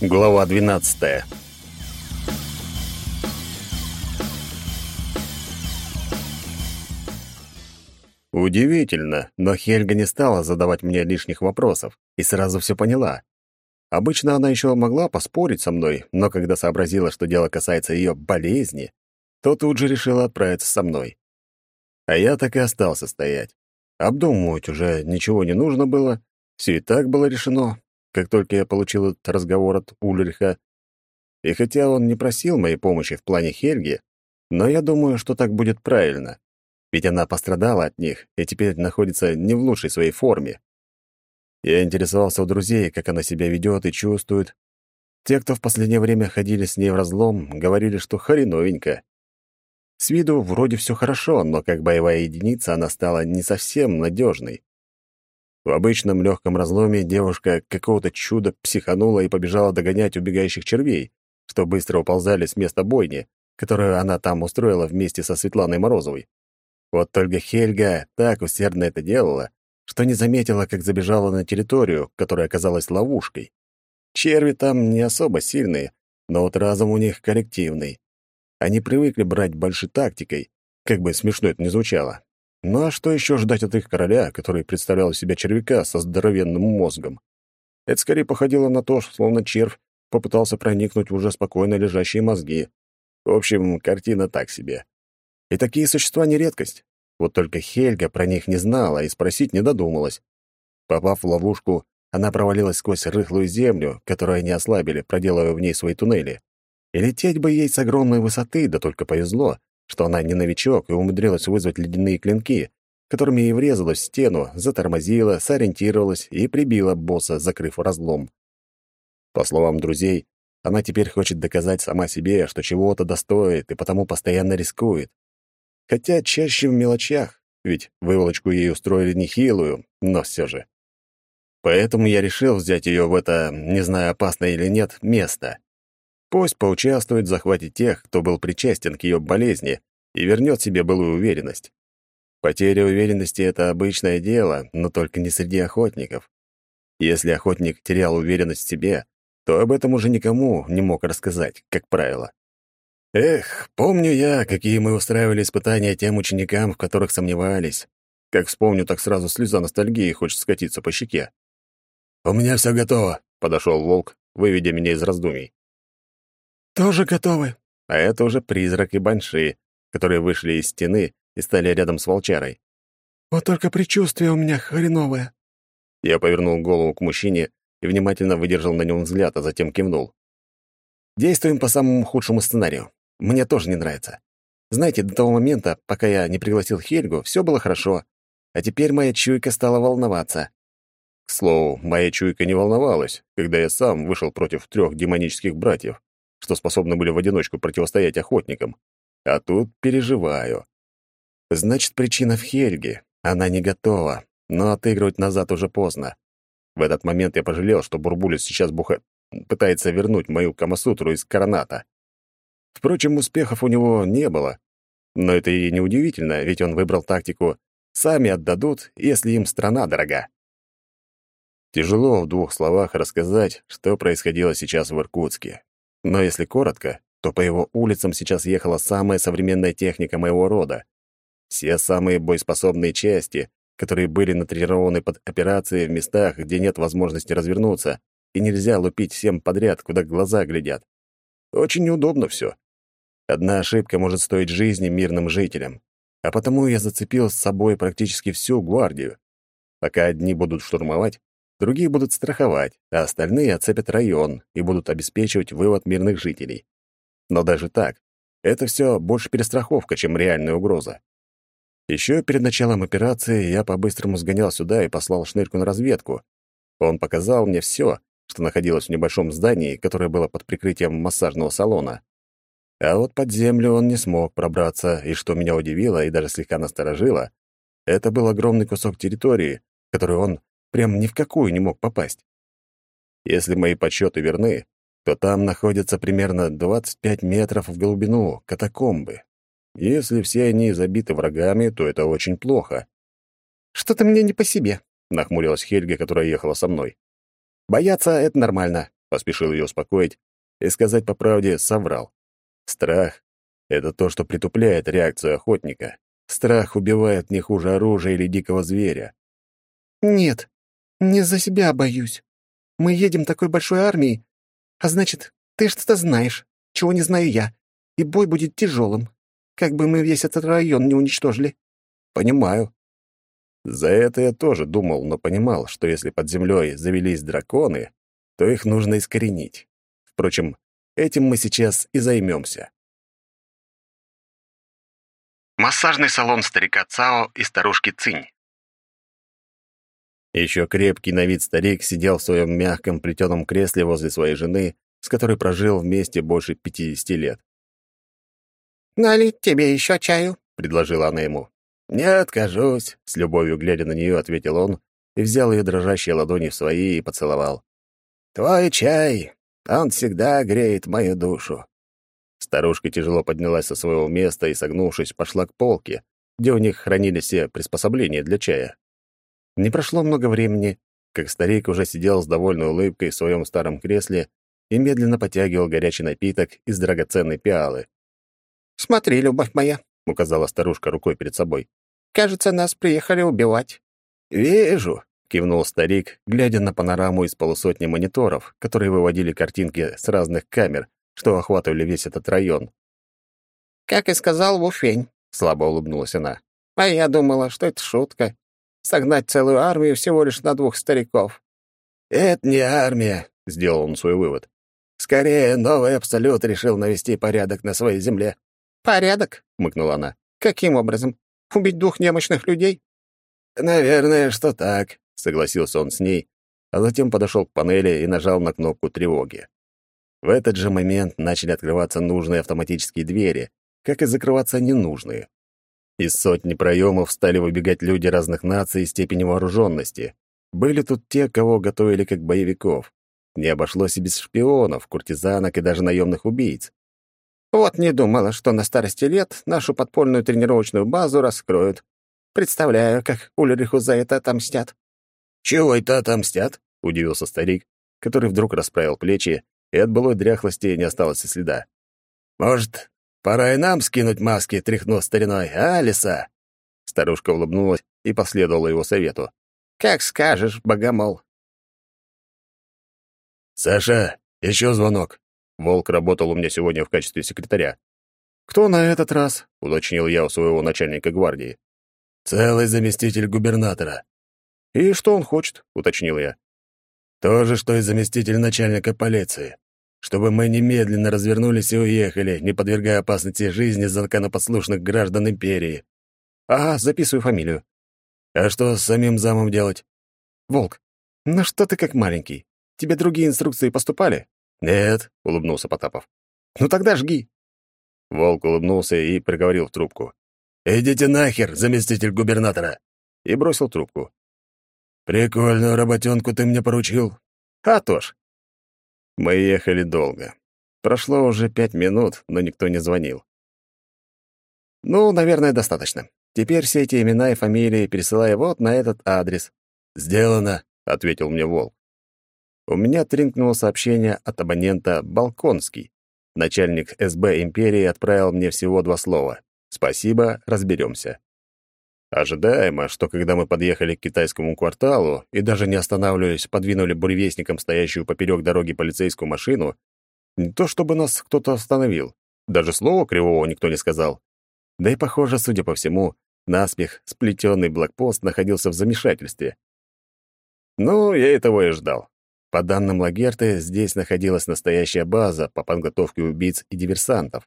Глава 12. Удивительно, но Хельга не стала задавать мне лишних вопросов и сразу все поняла. Обычно она еще могла поспорить со мной, но когда сообразила, что дело касается ее болезни, то тут же решила отправиться со мной. А я так и остался стоять. Обдумывать уже ничего не нужно было, все и так было решено, как только я получил этот разговор от Ульриха. И хотя он не просил моей помощи в плане Хельги, но я думаю, что так будет правильно. Ведь она пострадала от них и теперь находится не в лучшей своей форме. Я интересовался у друзей, как она себя ведет и чувствует. Те, кто в последнее время ходили с ней в разлом, говорили, что хреновенько. С виду вроде все хорошо, но как боевая единица она стала не совсем надежной. В обычном легком разломе девушка какого-то чуда психанула и побежала догонять убегающих червей, что быстро уползали с места бойни, которую она там устроила вместе со Светланой Морозовой. Вот только Хельга так усердно это делала, что не заметила, как забежала на территорию, которая оказалась ловушкой. Черви там не особо сильные, но вот разум у них коллективный. Они привыкли брать больше тактикой, как бы смешно это ни звучало. Ну а что еще ждать от их короля, который представлял из себя червяка со здоровенным мозгом? Это скорее походило на то, словно червь попытался проникнуть в уже спокойно лежащие мозги. В общем, картина так себе. И такие существа не редкость. Вот только Хельга про них не знала и спросить не додумалась. Попав в ловушку, она провалилась сквозь рыхлую землю, которую они ослабили, проделывая в ней свои туннели. И лететь бы ей с огромной высоты, да только повезло, что она не новичок и умудрилась вызвать ледяные клинки, которыми и врезалась в стену, затормозила, сориентировалась и прибила босса, закрыв разлом. По словам друзей, она теперь хочет доказать сама себе, что чего-то достоит и потому постоянно рискует. Хотя чаще в мелочах, ведь выволочку ей устроили нехилую, но все же. Поэтому я решил взять ее в это, не знаю, опасное или нет, место. Пусть поучаствует в захвате тех, кто был причастен к ее болезни, и вернет себе былую уверенность. Потеря уверенности — это обычное дело, но только не среди охотников. Если охотник терял уверенность в себе, то об этом уже никому не мог рассказать, как правило. Эх, помню я, какие мы устраивали испытания тем ученикам, в которых сомневались. Как вспомню, так сразу слеза ностальгии хочет скатиться по щеке. «У меня все готово», — подошел волк, выведя меня из раздумий. «Тоже готовы». А это уже призрак и банши, которые вышли из стены и стали рядом с волчарой. «Вот только предчувствие у меня хреновое». Я повернул голову к мужчине и внимательно выдержал на нем взгляд, а затем кивнул. «Действуем по самому худшему сценарию. Мне тоже не нравится. Знаете, до того момента, пока я не пригласил Хельгу, все было хорошо, а теперь моя чуйка стала волноваться». К слову, моя чуйка не волновалась, когда я сам вышел против трех демонических братьев что способны были в одиночку противостоять охотникам. А тут переживаю. Значит, причина в Хельге. Она не готова, но отыгрывать назад уже поздно. В этот момент я пожалел, что Бурбулис сейчас буха... пытается вернуть мою Камасутру из Короната. Впрочем, успехов у него не было. Но это и не удивительно, ведь он выбрал тактику «сами отдадут, если им страна дорога». Тяжело в двух словах рассказать, что происходило сейчас в Иркутске. Но если коротко, то по его улицам сейчас ехала самая современная техника моего рода. Все самые боеспособные части, которые были натренированы под операции в местах, где нет возможности развернуться, и нельзя лупить всем подряд, куда глаза глядят. Очень неудобно все. Одна ошибка может стоить жизни мирным жителям. А потому я зацепил с собой практически всю гвардию. Пока одни будут штурмовать, Другие будут страховать, а остальные оцепят район и будут обеспечивать вывод мирных жителей. Но даже так, это все больше перестраховка, чем реальная угроза. Еще перед началом операции я по-быстрому сгонял сюда и послал Шнырьку на разведку. Он показал мне все, что находилось в небольшом здании, которое было под прикрытием массажного салона. А вот под землю он не смог пробраться, и что меня удивило и даже слегка насторожило, это был огромный кусок территории, который он прям ни в какую не мог попасть. Если мои подсчеты верны, то там находятся примерно 25 метров в глубину катакомбы. Если все они забиты врагами, то это очень плохо. «Что-то мне не по себе», — нахмурилась Хельга, которая ехала со мной. «Бояться — это нормально. — поспешил ее успокоить и сказать по правде соврал. Страх — это то, что притупляет реакцию охотника. Страх убивает не хуже оружия или дикого зверя. «Нет, не за себя боюсь. Мы едем такой большой армией, а значит, ты что-то знаешь, чего не знаю я, и бой будет тяжелым, как бы мы весь этот район не уничтожили». «Понимаю». За это я тоже думал, но понимал, что если под землей завелись драконы, то их нужно искоренить. Впрочем, этим мы сейчас и займемся. Массажный салон старика Цао и старушки Цинь. Еще крепкий на вид старик сидел в своем мягком плетеном кресле возле своей жены, с которой прожил вместе больше пятидесяти лет. «Налить тебе еще чаю?» — предложила она ему. «Не откажусь», — с любовью глядя на нее, ответил он и взял ее дрожащие ладони в свои и поцеловал. «Твой чай, он всегда греет мою душу. Старушка тяжело поднялась со своего места и, согнувшись, пошла к полке, где у них хранились все приспособления для чая. Не прошло много времени, как старик уже сидел с довольной улыбкой в своем старом кресле и медленно потягивал горячий напиток из драгоценной пиалы. «Смотри, любовь моя», — указала старушка рукой перед собой. «Кажется, нас приехали убивать». «Вижу», — кивнул старик, глядя на панораму из полусотни мониторов, которые выводили картинки с разных камер, что охватывали весь этот район. «Как и сказал Вуфень», — слабо улыбнулась она. «А я думала, что это шутка. Согнать целую армию всего лишь на двух стариков». «Это не армия», — сделал он свой вывод. «Скорее, новый Абсолют решил навести порядок на своей земле». «Порядок?» — мыкнула она. «Каким образом? Убить двух немощных людей?» «Наверное, что так», — согласился он с ней, а затем подошел к панели и нажал на кнопку тревоги. В этот же момент начали открываться нужные автоматические двери, как и закрываться ненужные. Из сотни проемов стали выбегать люди разных наций и степени вооруженности. Были тут те, кого готовили как боевиков. Не обошлось и без шпионов, куртизанок и даже наемных убийц. «Вот не думала, что на старости лет нашу подпольную тренировочную базу раскроют. Представляю, как Ульриху за это отомстят». «Чего это отомстят?» — удивился старик, который вдруг расправил плечи и от былой дряхлости не осталось и следа. «Может, пора и нам скинуть маски, тряхнув стариной, а, лиса?» Старушка улыбнулась и последовала его совету. «Как скажешь, богомол». «Саша, еще звонок». Волк работал у меня сегодня в качестве секретаря. «Кто на этот раз?» — уточнил я у своего начальника гвардии. «Целый заместитель губернатора». «И что он хочет?» — уточнил я. То же, что и заместитель начальника полиции. Чтобы мы немедленно развернулись и уехали, не подвергая опасности жизни законопослушных граждан империи. Ага, записываю фамилию. А что с самим замом делать? Волк, ну что ты как маленький? Тебе другие инструкции поступали? Нет, улыбнулся Потапов. Ну тогда жги. Волк улыбнулся и проговорил в трубку. «Идите нахер, заместитель губернатора!» И бросил трубку. «Прикольную работенку ты мне поручил». «А то ж». Мы ехали долго. Прошло уже пять минут, но никто не звонил. «Ну, наверное, достаточно. Теперь все эти имена и фамилии пересылай вот на этот адрес». «Сделано», — ответил мне Волк. У меня тринкнуло сообщение от абонента «Балконский». Начальник СБ империи отправил мне всего два слова. «Спасибо, разберемся». Ожидаемо, что когда мы подъехали к китайскому кварталу и даже не останавливаясь, подвинули буревестником стоящую поперек дороги полицейскую машину, не то чтобы нас кто-то остановил, даже слова кривого никто не сказал. Да и, похоже, судя по всему, наспех сплетенный блокпост находился в замешательстве. Ну, я этого и ждал. По данным Лагерты, здесь находилась настоящая база по подготовке убийц и диверсантов.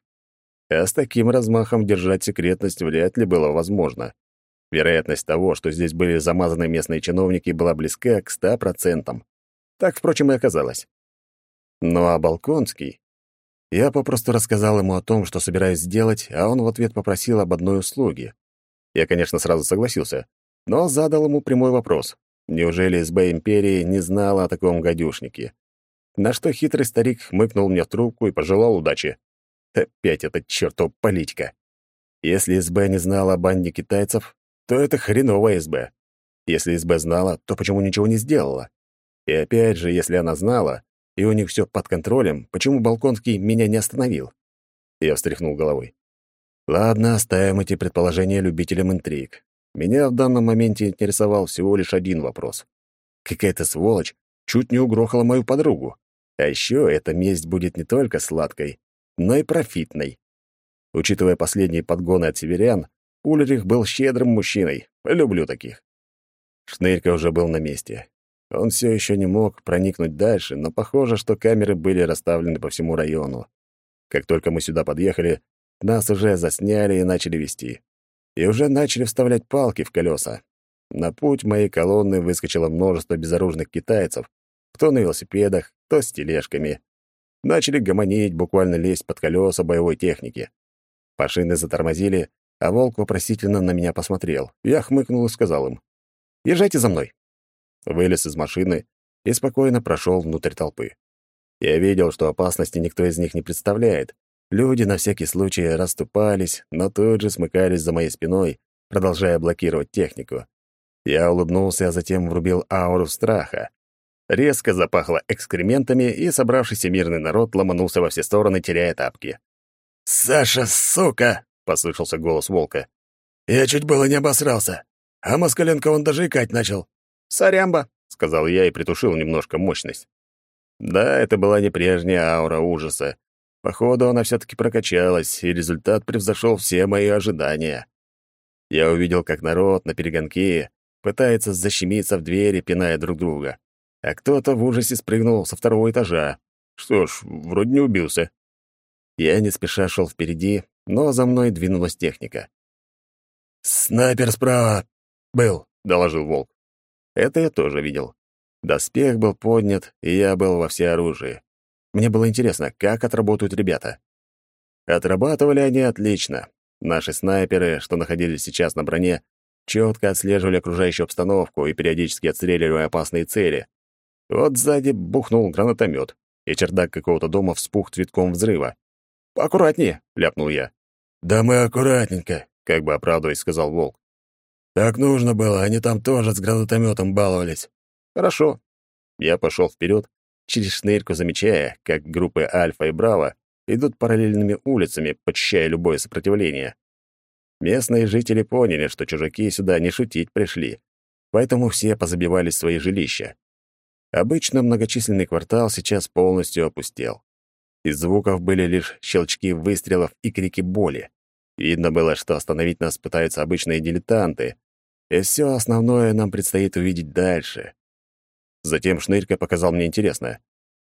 А с таким размахом держать секретность вряд ли было возможно. Вероятность того, что здесь были замазаны местные чиновники, была близка к ста процентам. Так, впрочем, и оказалось. Ну а Балконский... Я попросту рассказал ему о том, что собираюсь сделать, а он в ответ попросил об одной услуге. Я, конечно, сразу согласился, но задал ему прямой вопрос. Неужели СБ Империи не знала о таком гадюшнике? На что хитрый старик хмыкнул мне в трубку и пожелал удачи. Опять этот чертов политика. Если СБ не знала о банде китайцев, то это хреновая СБ. Если СБ знала, то почему ничего не сделала? И опять же, если она знала, и у них все под контролем, почему Балконский меня не остановил? Я встряхнул головой. Ладно, оставим эти предположения любителям интриг. Меня в данном моменте интересовал всего лишь один вопрос. Какая-то сволочь чуть не угрохала мою подругу. А еще эта месть будет не только сладкой, но и профитной. Учитывая последние подгоны от северян, Ульрих был щедрым мужчиной. Люблю таких. Шнырька уже был на месте. Он все еще не мог проникнуть дальше, но похоже, что камеры были расставлены по всему району. Как только мы сюда подъехали, нас уже засняли и начали вести. И уже начали вставлять палки в колеса. На путь моей колонны выскочило множество безоружных китайцев, кто на велосипедах, кто с тележками. Начали гомонить, буквально лезть под колеса боевой техники. Машины затормозили, а волк вопросительно на меня посмотрел. Я хмыкнул и сказал им, «Езжайте за мной». Вылез из машины и спокойно прошел внутрь толпы. Я видел, что опасности никто из них не представляет. Люди на всякий случай расступались, но тут же смыкались за моей спиной, продолжая блокировать технику. Я улыбнулся, а затем врубил ауру страха. Резко запахло экскрементами, и собравшийся мирный народ ломанулся во все стороны, теряя тапки. «Саша, сука!» — послышался голос волка. «Я чуть было не обосрался, а Москаленко он даже икать начал». «Сорямба», — сказал я и притушил немножко мощность. Да, это была не прежняя аура ужаса. Походу, она все-таки прокачалась, и результат превзошел все мои ожидания. Я увидел, как народ на перегонке пытается защемиться в двери, пиная друг друга. А кто-то в ужасе спрыгнул со второго этажа. Что ж, вроде не убился. Я не спеша шел впереди, но за мной двинулась техника. «Снайпер справа был», — доложил Волк. Это я тоже видел. Доспех был поднят, и я был во всеоружии. Мне было интересно, как отработают ребята. Отрабатывали они отлично. Наши снайперы, что находились сейчас на броне, четко отслеживали окружающую обстановку и периодически отстреливали опасные цели. Вот сзади бухнул гранатомет, и чердак какого-то дома вспух цветком взрыва. «Аккуратнее!» — ляпнул я. «Да мы аккуратненько», — как бы оправдываясь, сказал Волк. «Так нужно было, они там тоже с гранатометом баловались». «Хорошо». Я пошел вперед, через шнырьку замечая, как группы Альфа и Браво идут параллельными улицами, почищая любое сопротивление. Местные жители поняли, что чужаки сюда не шутить пришли, поэтому все позабивались в свои жилища. Обычно многочисленный квартал сейчас полностью опустел. Из звуков были лишь щелчки выстрелов и крики боли. Видно было, что остановить нас пытаются обычные дилетанты, и все основное нам предстоит увидеть дальше. Затем Шнырька показал мне интересное.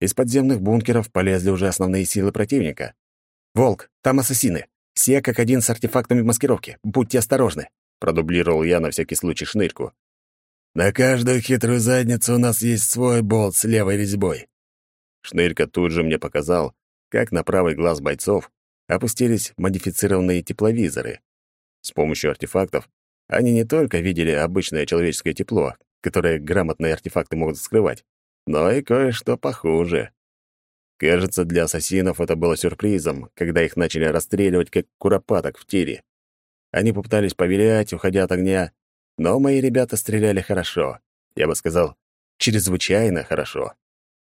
Из подземных бункеров полезли уже основные силы противника. «Волк, там ассасины. Все как один с артефактами маскировки. Будьте осторожны», — продублировал я на всякий случай Шнырьку. «На каждую хитрую задницу у нас есть свой болт с левой резьбой». Шнырька тут же мне показал, как на правый глаз бойцов опустились модифицированные тепловизоры. С помощью артефактов они не только видели обычное человеческое тепло, которое грамотные артефакты могут скрывать, но и кое-что похуже. Кажется, для ассасинов это было сюрпризом, когда их начали расстреливать как куропаток в тире. Они попытались повилять, уходя от огня, но мои ребята стреляли хорошо. Я бы сказал, чрезвычайно хорошо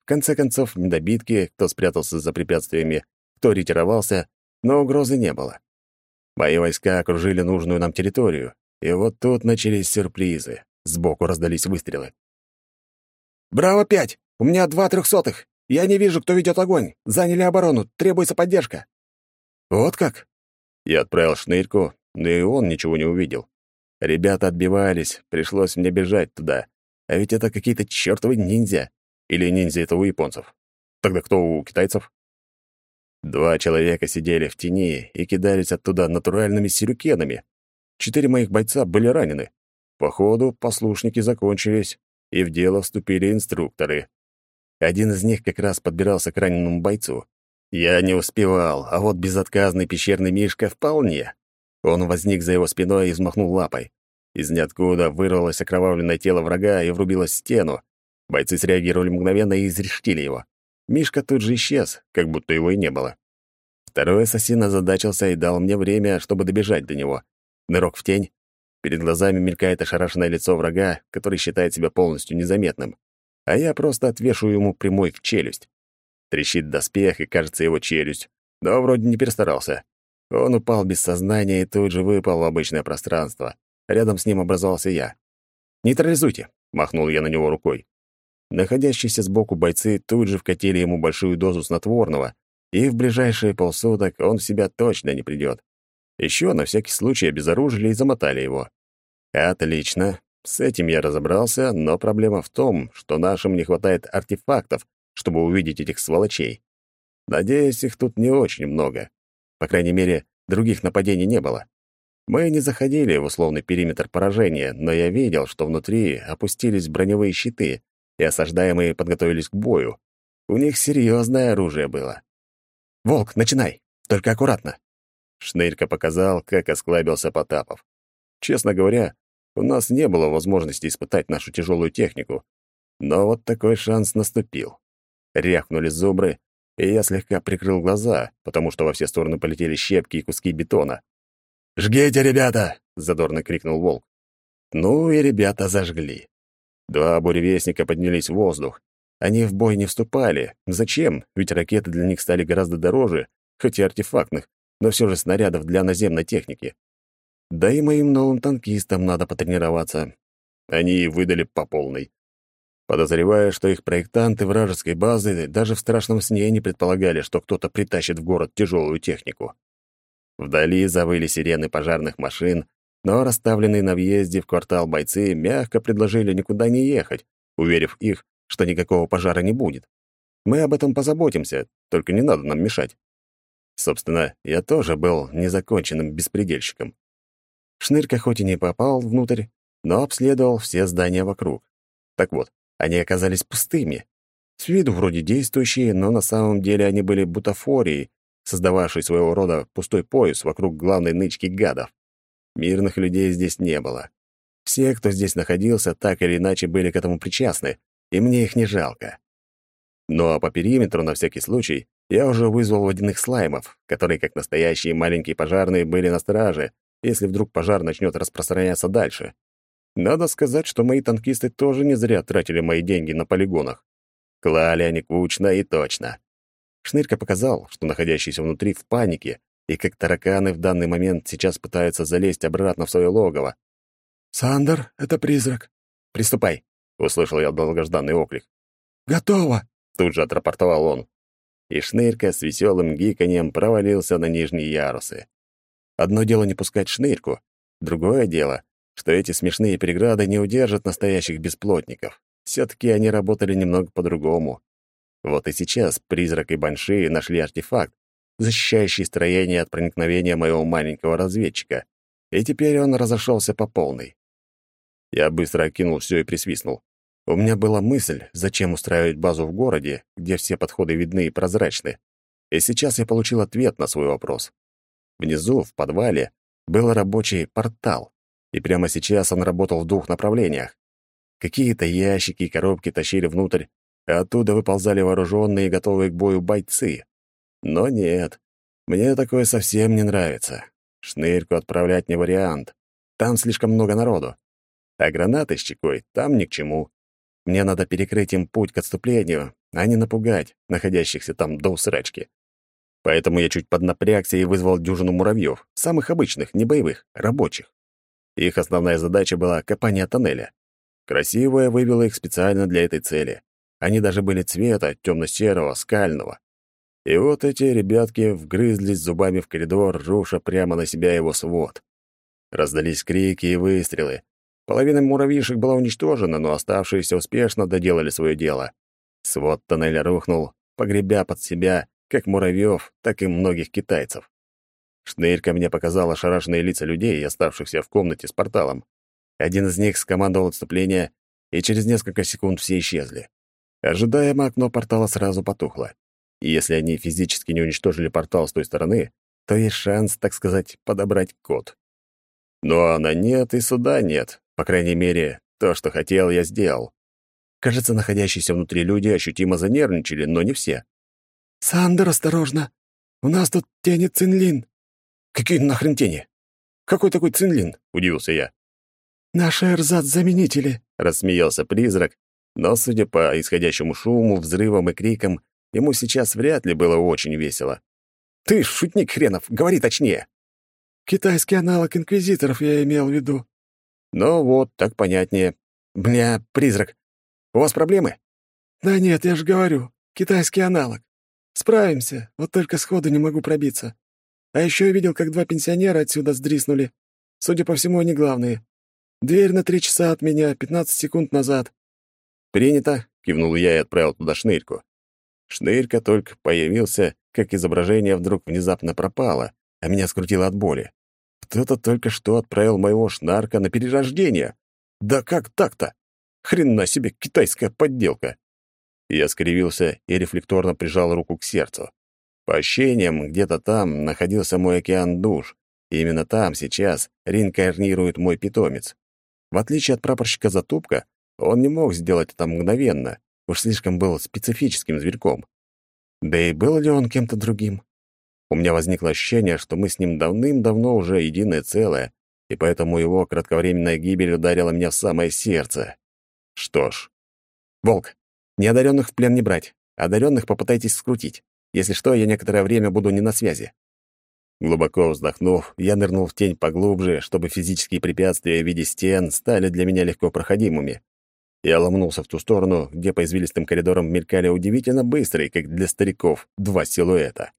конце концов, недобитки, кто спрятался за препятствиями, кто ретировался, но угрозы не было. Мои войска окружили нужную нам территорию, и вот тут начались сюрпризы. Сбоку раздались выстрелы. «Браво-5! У меня два трехсотых! Я не вижу, кто ведет огонь! Заняли оборону! Требуется поддержка!» «Вот как?» Я отправил шнырьку, но и он ничего не увидел. Ребята отбивались, пришлось мне бежать туда. А ведь это какие-то чертовы ниндзя. Или ниндзя это у японцев? Тогда кто у китайцев? Два человека сидели в тени и кидались оттуда натуральными сирюкенами. Четыре моих бойца были ранены. Походу, послушники закончились, и в дело вступили инструкторы. Один из них как раз подбирался к раненому бойцу. Я не успевал, а вот безотказный пещерный мишка вполне. Он возник за его спиной и взмахнул лапой. Из ниоткуда вырвалось окровавленное тело врага и врубилось в стену, Бойцы среагировали мгновенно и изрештили его. Мишка тут же исчез, как будто его и не было. Второй ассасин озадачился и дал мне время, чтобы добежать до него. Нырок в тень. Перед глазами мелькает ошарашенное лицо врага, который считает себя полностью незаметным. А я просто отвешу ему прямой в челюсть. Трещит доспех и, кажется, его челюсть. Но вроде не перестарался. Он упал без сознания и тут же выпал в обычное пространство. Рядом с ним образовался я. «Нейтрализуйте!» — махнул я на него рукой. Находящиеся сбоку бойцы тут же вкатили ему большую дозу снотворного, и в ближайшие полсуток он в себя точно не придет. Еще на всякий случай обезоружили и замотали его. Отлично. С этим я разобрался, но проблема в том, что нашим не хватает артефактов, чтобы увидеть этих сволочей. Надеюсь, их тут не очень много. По крайней мере, других нападений не было. Мы не заходили в условный периметр поражения, но я видел, что внутри опустились броневые щиты, и осаждаемые подготовились к бою. У них серьезное оружие было. «Волк, начинай! Только аккуратно!» Шнырька показал, как осклабился Потапов. Честно говоря, у нас не было возможности испытать нашу тяжелую технику. Но вот такой шанс наступил. Рявкнули зубры, и я слегка прикрыл глаза, потому что во все стороны полетели щепки и куски бетона. «Жгите, ребята!» — задорно крикнул волк. Ну и ребята зажгли. Два буревестника поднялись в воздух. Они в бой не вступали. Зачем? Ведь ракеты для них стали гораздо дороже, хоть и артефактных, но все же снарядов для наземной техники. Да и моим новым танкистам надо потренироваться. Они выдали по полной. Подозревая, что их проектанты вражеской базы даже в страшном сне не предполагали, что кто-то притащит в город тяжелую технику. Вдали завыли сирены пожарных машин, но расставленные на въезде в квартал бойцы мягко предложили никуда не ехать, уверив их, что никакого пожара не будет. Мы об этом позаботимся, только не надо нам мешать. Собственно, я тоже был незаконченным беспредельщиком. Шнырька хоть и не попал внутрь, но обследовал все здания вокруг. Так вот, они оказались пустыми. С виду вроде действующие, но на самом деле они были бутафорией, создававший своего рода пустой пояс вокруг главной нычки гадов. Мирных людей здесь не было. Все, кто здесь находился, так или иначе были к этому причастны, и мне их не жалко. Ну а по периметру, на всякий случай, я уже вызвал водяных слаймов, которые, как настоящие маленькие пожарные, были на страже, если вдруг пожар начнет распространяться дальше. Надо сказать, что мои танкисты тоже не зря тратили мои деньги на полигонах. Клали они кучно и точно. Шнырька показал, что находящиеся внутри в панике, и как тараканы в данный момент сейчас пытаются залезть обратно в свое логово. «Сандер, это призрак. Приступай», — услышал я долгожданный оклик. «Готово», — тут же отрапортовал он. И Шнырька с веселым гиканьем провалился на нижние ярусы. Одно дело не пускать Шнырьку, другое дело, что эти смешные преграды не удержат настоящих бесплотников. все таки они работали немного по-другому. Вот и сейчас призрак и банши нашли артефакт, защищающий строение от проникновения моего маленького разведчика, и теперь он разошелся по полной. Я быстро окинул все и присвистнул. У меня была мысль, зачем устраивать базу в городе, где все подходы видны и прозрачны. И сейчас я получил ответ на свой вопрос. Внизу, в подвале, был рабочий портал, и прямо сейчас он работал в двух направлениях. Какие-то ящики и коробки тащили внутрь а оттуда выползали вооруженные и готовые к бою бойцы. Но нет, мне такое совсем не нравится. Шнырьку отправлять не вариант. Там слишком много народу. А гранаты с чекой там ни к чему. Мне надо перекрыть им путь к отступлению, а не напугать находящихся там до усрачки. Поэтому я чуть поднапрягся и вызвал дюжину муравьев, самых обычных, не боевых, рабочих. Их основная задача была копание тоннеля. Красиво я вывела их специально для этой цели. Они даже были цвета темно-серого, скального. И вот эти ребятки вгрызлись зубами в коридор, руша прямо на себя его свод. Раздались крики и выстрелы. Половина муравьишек была уничтожена, но оставшиеся успешно доделали свое дело. Свод тоннеля рухнул, погребя под себя как муравьев, так и многих китайцев. Шнырька мне показал ошарашенные лица людей, оставшихся в комнате с порталом. Один из них скомандовал отступление, и через несколько секунд все исчезли. Ожидаемо окно портала сразу потухло. И если они физически не уничтожили портал с той стороны, то есть шанс, так сказать, подобрать код. Но она нет и суда нет. По крайней мере, то, что хотел, я сделал. Кажется, находящиеся внутри люди ощутимо занервничали, но не все. «Сандер, осторожно! У нас тут тени Цинлин!» «Какие нахрен тени? Какой такой Цинлин?» — удивился я. «Наши эрзац-заменители!» — рассмеялся призрак, но, судя по исходящему шуму, взрывам и крикам, ему сейчас вряд ли было очень весело. «Ты шутник хренов, говори точнее!» «Китайский аналог инквизиторов я имел в виду». «Ну вот, так понятнее. Бля, призрак, у вас проблемы?» «Да нет, я же говорю, китайский аналог. Справимся, вот только сходу не могу пробиться. А еще я видел, как два пенсионера отсюда сдриснули. Судя по всему, они главные. Дверь на три часа от меня, пятнадцать секунд назад». «Принято», — кивнул я и отправил туда шнырьку. Шнырька только появился, как изображение вдруг внезапно пропало, а меня скрутило от боли. Кто-то только что отправил моего шнарка на перерождение. Да как так-то? Хрена себе китайская подделка. Я скривился и рефлекторно прижал руку к сердцу. По ощущениям, где-то там находился мой океан душ, и именно там сейчас реинкарнирует мой питомец. В отличие от прапорщика Затупка, он не мог сделать это мгновенно, уж слишком был специфическим зверьком. Да и был ли он кем-то другим? У меня возникло ощущение, что мы с ним давным-давно уже единое целое, и поэтому его кратковременная гибель ударила меня в самое сердце. Что ж. Волк, неодаренных в плен не брать, одаренных попытайтесь скрутить. Если что, я некоторое время буду не на связи. Глубоко вздохнув, я нырнул в тень поглубже, чтобы физические препятствия в виде стен стали для меня легко проходимыми. Я ломнулся в ту сторону, где по извилистым коридорам мелькали удивительно быстрые, как для стариков, два силуэта.